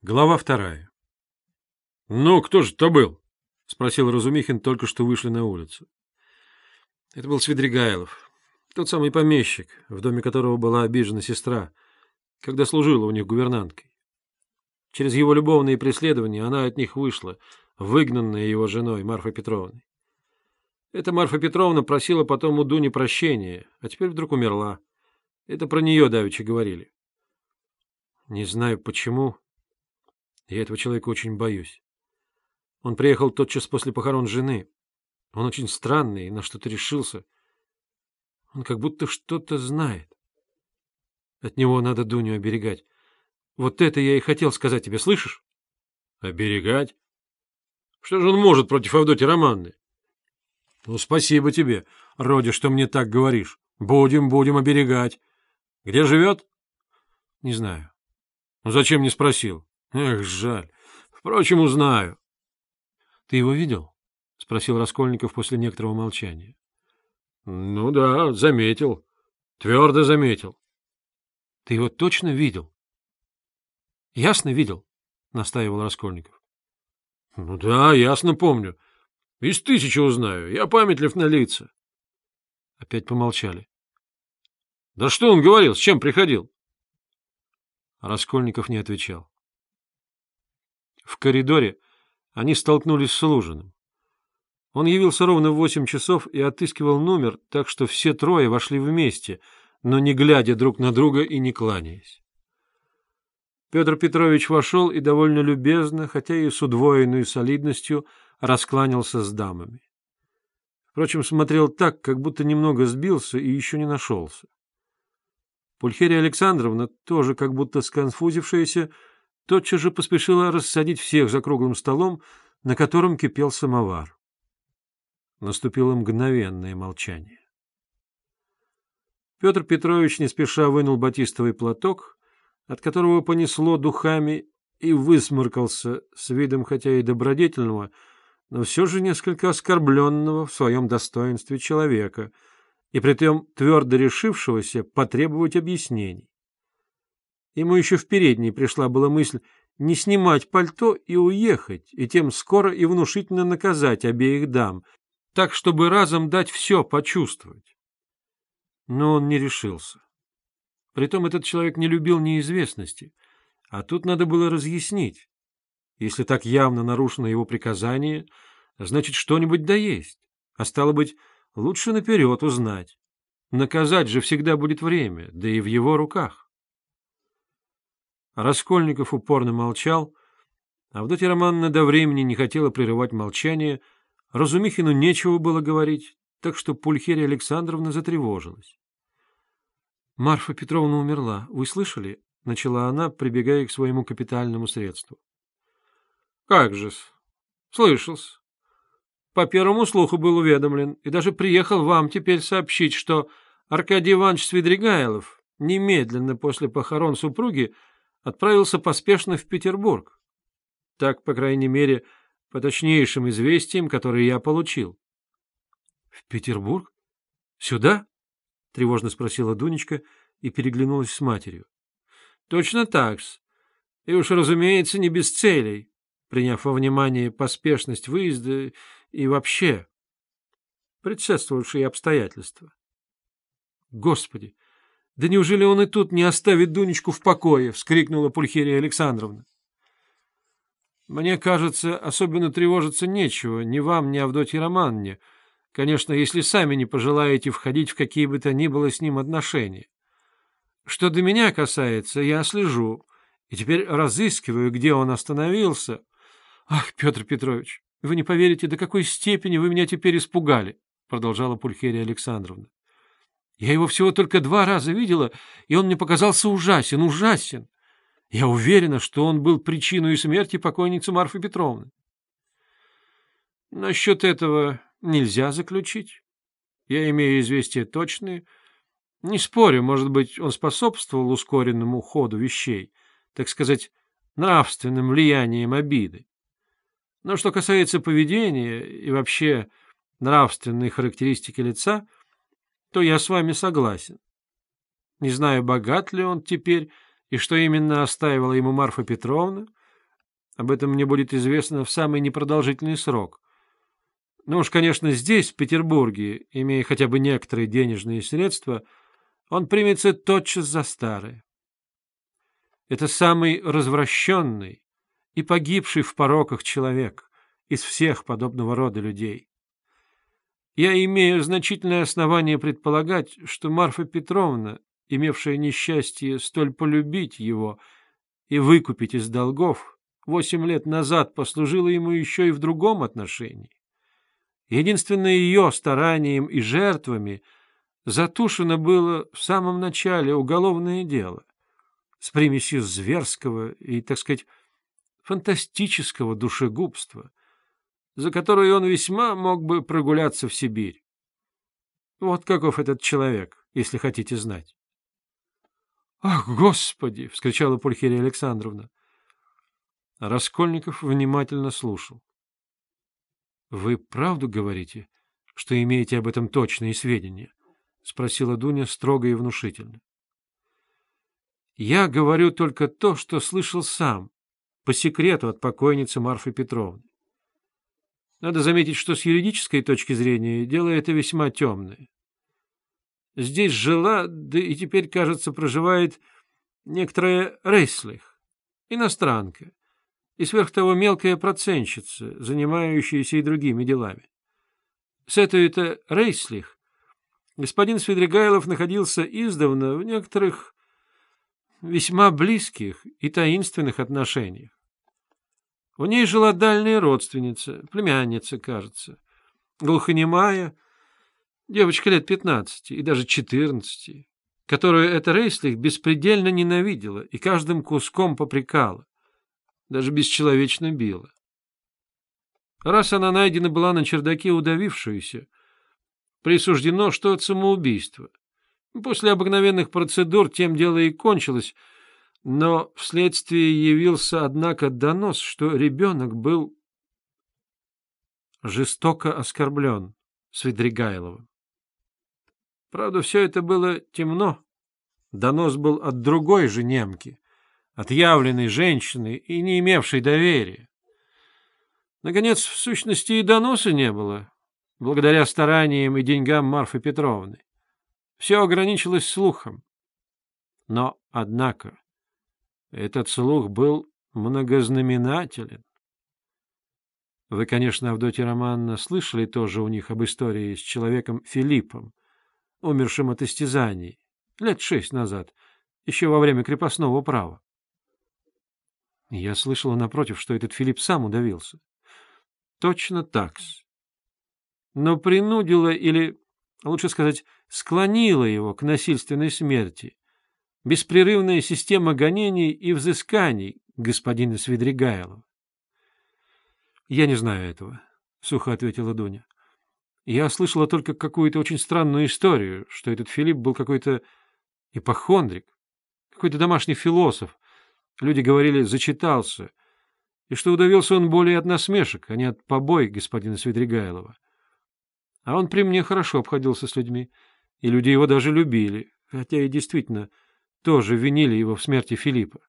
Глава вторая. — Ну, кто же это был? — спросил Разумихин, только что вышли на улицу. Это был Свидригайлов, тот самый помещик, в доме которого была обижена сестра, когда служила у них гувернанткой. Через его любовные преследования она от них вышла, выгнанная его женой Марфой Петровной. Эта Марфа Петровна просила потом у Дуни прощения, а теперь вдруг умерла. Это про нее давеча говорили. Не знаю почему, я этого человека очень боюсь. Он приехал тотчас после похорон жены. Он очень странный и на что-то решился. Он как будто что-то знает. От него надо Дуню оберегать. Вот это я и хотел сказать тебе, слышишь? Оберегать? Что же он может против Авдотьи Романны? Ну, спасибо тебе, Родя, что мне так говоришь. Будем, будем оберегать. Где живет? Не знаю. Ну, зачем не спросил? Эх, жаль. Впрочем, узнаю. — Ты его видел? — спросил Раскольников после некоторого молчания. — Ну да, заметил. Твердо заметил. — Ты его точно видел? — Ясно видел? — настаивал Раскольников. — Ну да, ясно помню. Из тысячи узнаю. Я памятлив на лица. Опять помолчали. — Да что он говорил? С чем приходил? Раскольников не отвечал. В коридоре они столкнулись с Лужиным. Он явился ровно в восемь часов и отыскивал номер, так что все трое вошли вместе, но не глядя друг на друга и не кланяясь. Петр Петрович вошел и довольно любезно, хотя и с удвоенной солидностью, раскланялся с дамами. Впрочем, смотрел так, как будто немного сбился и еще не нашелся. Пульхерия Александровна, тоже как будто сконфузившаяся, тотчас же поспешила рассадить всех за круглым столом, на котором кипел самовар. Наступило мгновенное молчание. Петр Петрович не спеша вынул батистовый платок, от которого понесло духами, и высморкался с видом хотя и добродетельного, но все же несколько оскорбленного в своем достоинстве человека, и притом твердо решившегося потребовать объяснений. Ему еще в передней пришла была мысль не снимать пальто и уехать, и тем скоро и внушительно наказать обеих дам, так, чтобы разом дать все почувствовать. Но он не решился. Притом этот человек не любил неизвестности, а тут надо было разъяснить. Если так явно нарушено его приказание, значит, что-нибудь да есть, а стало быть, лучше наперед узнать. Наказать же всегда будет время, да и в его руках. Раскольников упорно молчал. Авдотья Романовна до времени не хотела прерывать молчание. Разумихину нечего было говорить, так что Пульхерия Александровна затревожилась. — Марфа Петровна умерла. Вы слышали? — начала она, прибегая к своему капитальному средству. — Как же-с. Слышал-с. По первому слуху был уведомлен и даже приехал вам теперь сообщить, что Аркадий Иванович Свидригайлов немедленно после похорон супруги отправился поспешно в Петербург. Так, по крайней мере, по точнейшим известиям, которые я получил. — В Петербург? Сюда? — тревожно спросила Дунечка и переглянулась с матерью. — Точно так-с. И уж, разумеется, не без целей, приняв во внимание поспешность выезда и вообще предшествовавшие обстоятельства. Господи! Да неужели он и тут не оставит Дунечку в покое? — вскрикнула Пульхерия Александровна. — Мне кажется, особенно тревожиться нечего, ни вам, ни Авдотье Романне, конечно, если сами не пожелаете входить в какие бы то ни было с ним отношения. Что до меня касается, я слежу, и теперь разыскиваю, где он остановился. Ах, Петр Петрович, вы не поверите, до какой степени вы меня теперь испугали, — продолжала Пульхерия Александровна. Я его всего только два раза видела, и он мне показался ужасен, ужасен. Я уверена, что он был причиной смерти покойницы Марфы Петровны. Насчет этого нельзя заключить. Я имею известия точные. Не спорю, может быть, он способствовал ускоренному ходу вещей, так сказать, нравственным влиянием обиды. Но что касается поведения и вообще нравственной характеристики лица — то я с вами согласен. Не знаю, богат ли он теперь и что именно оставила ему Марфа Петровна, Об этом мне будет известно в самый непродолжительный срок. Ну уж, конечно, здесь, в Петербурге, имея хотя бы некоторые денежные средства, он примется тотчас за старое. Это самый развращенный и погибший в пороках человек из всех подобного рода людей. Я имею значительное основание предполагать, что Марфа Петровна, имевшая несчастье столь полюбить его и выкупить из долгов, восемь лет назад послужила ему еще и в другом отношении. Единственное ее старанием и жертвами затушено было в самом начале уголовное дело с примесью зверского и, так сказать, фантастического душегубства, за которое он весьма мог бы прогуляться в Сибирь. Вот каков этот человек, если хотите знать. — Ах, Господи! — вскричала Пульхерия Александровна. Раскольников внимательно слушал. — Вы правду говорите, что имеете об этом точные сведения? — спросила Дуня строго и внушительно. — Я говорю только то, что слышал сам, по секрету от покойницы Марфы Петровны. Надо заметить, что с юридической точки зрения дело это весьма темное. Здесь жила, да и теперь, кажется, проживает некоторая Рейслих, иностранка, и сверх того мелкая процентщица, занимающаяся и другими делами. С этой-то Рейслих господин Свидригайлов находился издавна в некоторых весьма близких и таинственных отношениях. У ней жила дальняя родственница, племянница, кажется, глухонемая, девочка лет пятнадцати и даже четырнадцати, которую эта Рейслих беспредельно ненавидела и каждым куском попрекала даже бесчеловечно била. Раз она найдена была на чердаке удавившуюся, присуждено, что от самоубийства. После обыкновенных процедур тем дело и кончилось, но вследствие явился, однако, донос, что ребенок был жестоко оскорблен Свидригайловым. Правда, все это было темно. Донос был от другой же немки, отъявленной женщины и не имевшей доверия. Наконец, в сущности, и доноса не было, благодаря стараниям и деньгам Марфы Петровны. Все ограничилось слухом. Но, однако, этот слух был многознаменателен. Вы, конечно, Авдотья Романна, слышали тоже у них об истории с человеком Филиппом, умершим от истязаний, лет шесть назад, еще во время крепостного права. Я слышала, напротив, что этот Филипп сам удавился. Точно так -с. Но принудила или, лучше сказать, склонила его к насильственной смерти беспрерывная система гонений и взысканий господина Свидригайлова. — Я не знаю этого, — сухо ответила Дуня. — Я слышала только какую-то очень странную историю, что этот Филипп был какой-то ипохондрик, какой-то домашний философ, Люди говорили «зачитался», и что удавился он более от насмешек, а не от побои господина Свидригайлова. А он при мне хорошо обходился с людьми, и люди его даже любили, хотя и действительно тоже винили его в смерти Филиппа.